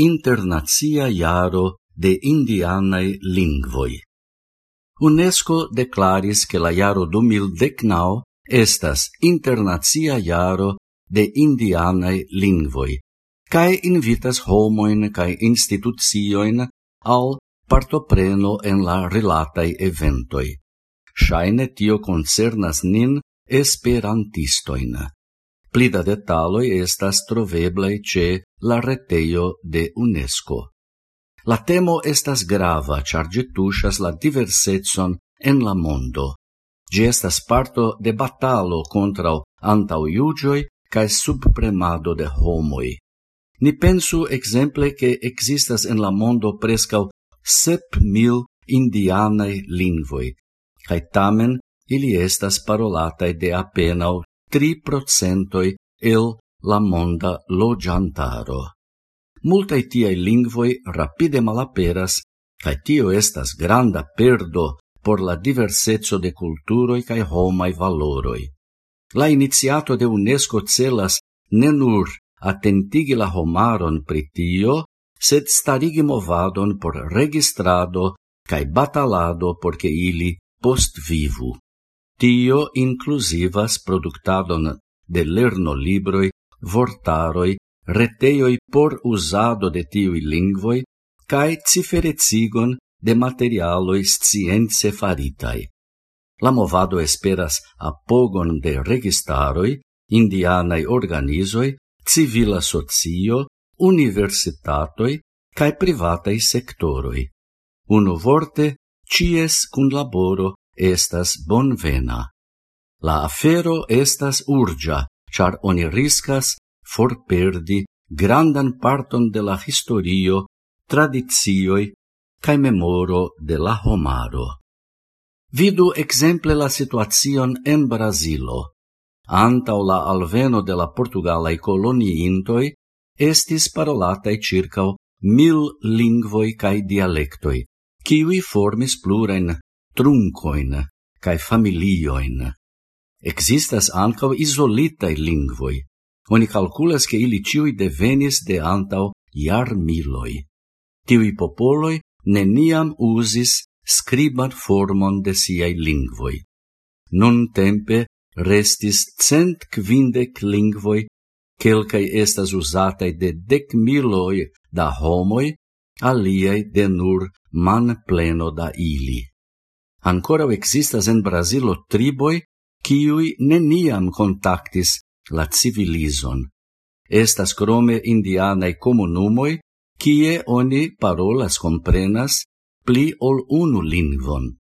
internazia Jaro de Indianae Lingvoi. UNESCO declaris che la jaro 2019 estas internazia Jaro de Indianae Lingvoi, cae invitas homoin cae institucioin al partopreno en la relatai eventoi. Shaine tio concernas nin esperantistoin. Pli da detaloj estas troveblaj ĉe la retejo de UNESCO. La temo estas grava, ĉar ĝi la diversecon en la mondo. Ĝi estas parto de batalo antau antaŭjuĝoj kaj subpremado de homoi. Ni pensu exemple che existas en la mondo prescau sep mil indianae lingvoi, cae tamen ili estas parolatai de apenao 3 procentoi el la monda lo logiantaro. Multai tiai lingvoi rapide malaperas, cae tio estas granda perdo por la diversezzo de culturoi cae homai valoroi. La iniziato de UNESCO celas ne nur attentigi la homaron pritio, sed starigi movadon por registrado cae batalado porque ili post vivu. Tio inclusivas productadon de lerno libroi, vortaroi, reteioi por usado de tiui lingvoi, cae ciferecigon de materialoi science faritai. La movado esperas apogon de registaroi, indianai organizoi, civila socio, universitatoi, cae privatai sectoroi. Uno vorte, cies cun laboro estas bonvena. La afero estas urgia, char oni riscas forperdi grandan parton de la historio, tradizioi, cae memoro de la homaro. Vidu exemple la situacion en Brasilo. Antau la alveno de la portugalai coloniintoi, estis parolatai circau mil lingvoi cae dialectoi, kiwi formis plurain truncoin cae familioin. Existas ancau isolitai lingvoi, oni calculas che ili ciui devenis de antau iar miloi. Tiui popoloi neniam usis scriban formon de siai lingvoi. Nun tempe restis cent quindec lingvoi, quelcae estas usatai de dec miloi da homoi, aliai de nur man pleno da ili. Ancora existas en Brasilo triboi kiui neniam contactis la civilizon. Estas crome indianae comunumoi, kie oni parolas comprenas pli ol unu lingvon.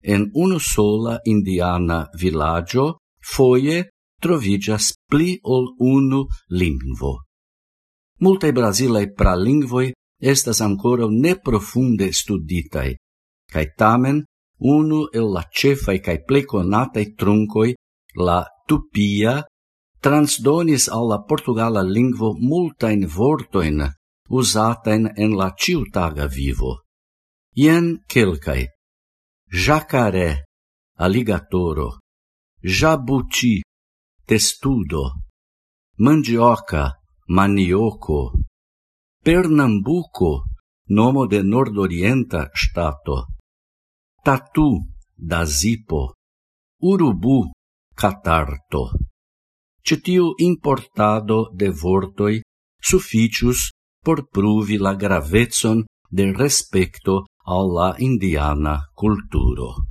En unu sola indiana villaggio foie trovigas pli ol unu lingvo. Multae brasilae pralingvoi estas ancora ne profunde studitai, cae tamen unu el la cefai cae plei conatai truncoi, la tupia, transdonis alla portugala lingvo multain vortoin usatain en la ciutaga vivo. Ien quelcae. Jacaré, alligatoro. jabuti, testudo, mandioca, manioco, Pernambuco, nomo de nordorienta stato, tatu da zipo, urubu catarto. Cetiu importado de vortoi suficius por pruvi la gravetson de respecto alla indiana culturo.